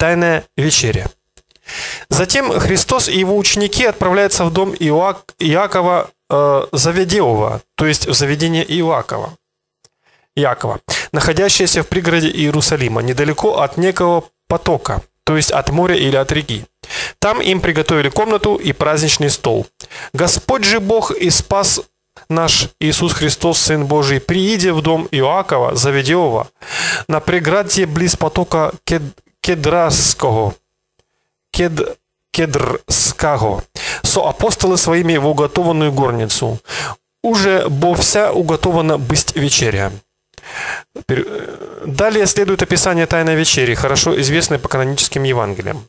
Тайная вечеря. Затем Христос и его ученики отправляются в дом Иоак, Иакова э, Заведеова, то есть в заведение Иоакова. Иакова, находящееся в пригороде Иерусалима, недалеко от некого потока, то есть от моря или от реки. Там им приготовили комнату и праздничный стол. Господь же Бог и спас наш Иисус Христос, Сын Божий, приидя в дом Иоакова, Заведеова, на преграdzie близ потока Кед... Кедрасского, Кед... Кедрского, со апостолы своими в уготованную горницу. Уже бо вся уготована быть вечеря. Далее следует описание Тайной вечери, хорошо известной по каноническим Евангелиям.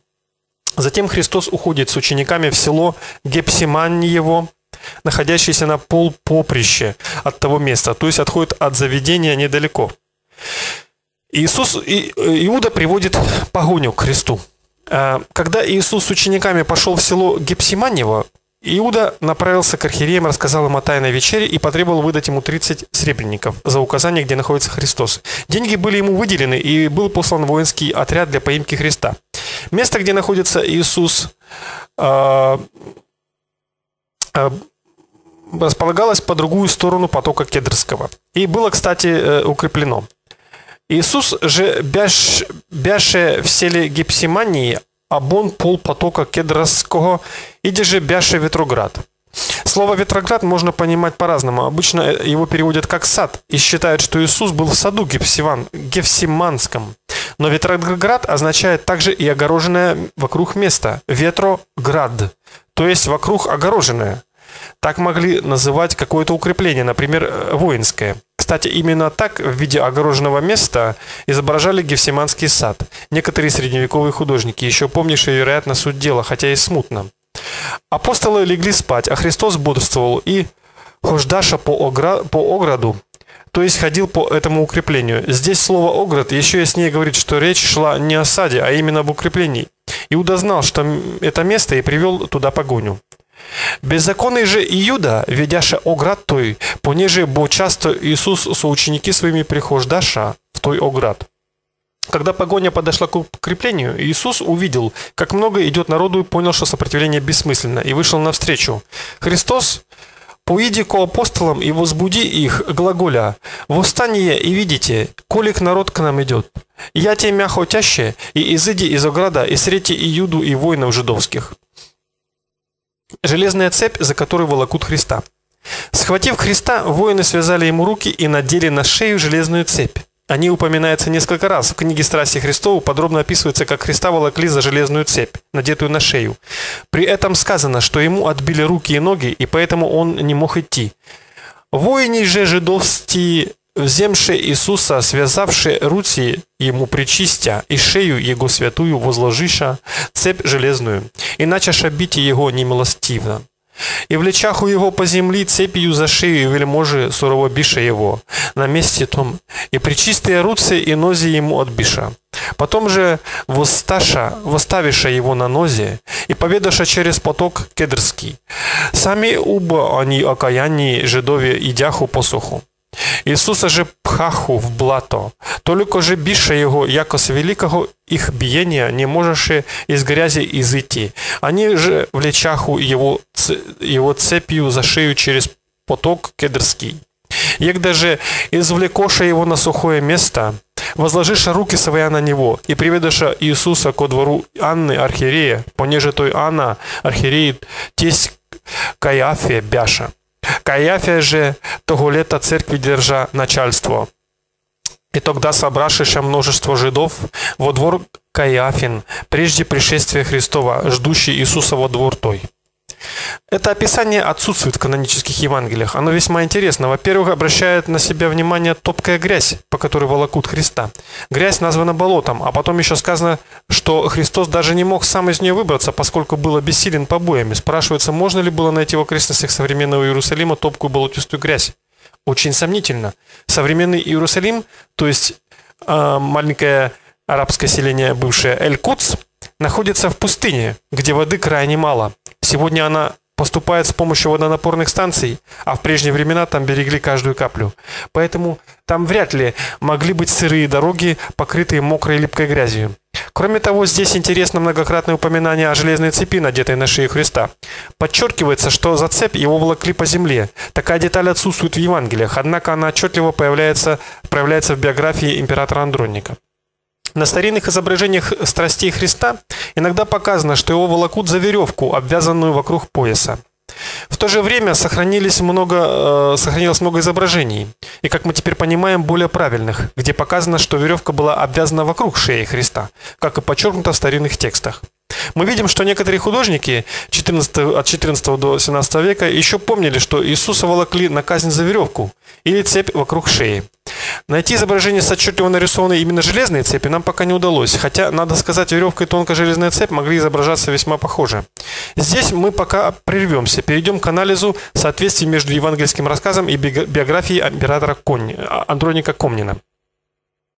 Затем Христос уходит с учениками в село Гепсиманьево, находящееся на пол поприще от того места, то есть отходит от заведения недалеко. Иисус Иуда приводит погоню к Христу. А, когда Иисус с учениками пошел в село Гепсиманьево, Иуда направился к архиереям, рассказал им о тайной вечере и потребовал выдать ему 30 сребреников за указание, где находится Христос. Деньги были ему выделены, и был послан воинский отряд для поимки Христа. Место, где находится Иисус, э, э, располагалось по другую сторону потока Кедрского. И было, кстати, э, укреплено. Иисус же, бяш, бяше в селе Гепсимании, Абон пол потока Кедросского, иди же бяше Ветроград. Слово «ветроград» можно понимать по-разному. Обычно его переводят как «сад» и считают, что Иисус был в саду Гефсиван, Гефсиманском. Но «ветроград» означает также и огороженное вокруг место – «ветроград», то есть вокруг огороженное. Так могли называть какое-то укрепление, например, э, воинское. Кстати, именно так в виде огороженного места изображали Гефсиманский сад. Некоторые средневековые художники, еще помнившие, вероятно, суть дела, хотя и смутно. Апостолы легли спать, а Христос бодрствовал и хождаша по, огра... по ограду, то есть ходил по этому укреплению. Здесь слово «оград» еще яснее говорит, что речь шла не о саде, а именно об укреплении. Иуда знал, что это место и привел туда погоню. Беззаконный же Иуда, ведяше оград той, понеже бо часто Иисус соученики своими прихождаша в той оград. Когда погоня подошла к укреплению, Иисус увидел, как много идет народу и понял, что сопротивление бессмысленно, и вышел навстречу. Христос «Поиди ко апостолам и возбуди их, глаголя, восстание и видите, колик народ к нам идет. Я те мяготяще, и изыди из ограда, и срети Иуду и воинов жидовских». Железная цепь, за которой волокут Христа. Схватив Христа, воины связали ему руки и надели на шею железную цепь. Они упоминаются несколько раз. В книге «Страсти Христову» подробно описывается, как Христа волокли за железную цепь, надетую на шею. При этом сказано, что ему отбили руки и ноги, и поэтому он не мог идти. Воини же жидовские вземши Иисуса, связавши руки ему причистя, и шею его святую возложиша цепь железную, иначе шабите его немилостивно. И влечаху его по земли цепью за шею вельможи сурово биша его на месте том, и причистые руцы и нози ему отбиша. Потом же воссташа, восставиша его на нозе, и поведаша через поток кедрский. Сами уба они окаянні жидові идяху посуху. Ісуса же пхаху в блато, только же більше його, якось великого их биения, не можеше из грязи изыти. Они же влечаху его, его цепью за шею через поток кедрский. Егда же извлекоша его на сухое место, возложиша руки своя на него, и приведоша Иисуса ко двору Анны архиерея, понеже той Анна архиереи тесть Каяфия бяша. Каяфия же того лета церкви держа начальство. И тогда собравшееся множество жидов во двор Каяфин, прежде пришествия Христова, ждущий Иисуса во двор той. Это описание отсутствует в канонических Евангелиях. Оно весьма интересно. Во-первых, обращает на себя внимание топкая грязь, по которой волокут Христа. Грязь названа болотом, а потом еще сказано, что Христос даже не мог сам из нее выбраться, поскольку был обессилен побоями. Спрашивается, можно ли было найти в окрестностях современного Иерусалима топкую болотистую грязь? Очень сомнительно. Современный Иерусалим, то есть э, маленькое арабское селение, бывшее Эль-Куц, находится в пустыне, где воды крайне мало. Сегодня она поступает с помощью водонапорных станций, а в прежние времена там берегли каждую каплю. Поэтому там вряд ли могли быть сырые дороги, покрытые мокрой липкой грязью. Кроме того, здесь интересно многократное упоминание о железной цепи, надетой на шею Христа. Подчеркивается, что за цепь его волокли по земле. Такая деталь отсутствует в Евангелиях, однако она отчетливо появляется, проявляется в биографии императора Андроника. На старинных изображениях страстей Христа иногда показано, что его волокут за веревку, обвязанную вокруг пояса. В то же время сохранились много, э, сохранилось много изображений, и, как мы теперь понимаем, более правильных, где показано, что веревка была обвязана вокруг шеи Христа, как и подчеркнуто в старинных текстах. Мы видим, что некоторые художники 14, от 14 до 17 века еще помнили, что Иисуса волокли на казнь за веревку или цепь вокруг шеи. Найти изображение с отчетливо нарисованной именно железной цепи нам пока не удалось, хотя, надо сказать, веревка и тонкая железная цепь могли изображаться весьма похоже. Здесь мы пока прервемся, перейдем к анализу соответствий между евангельским рассказом и биографией императора Конни, Андроника Комнина.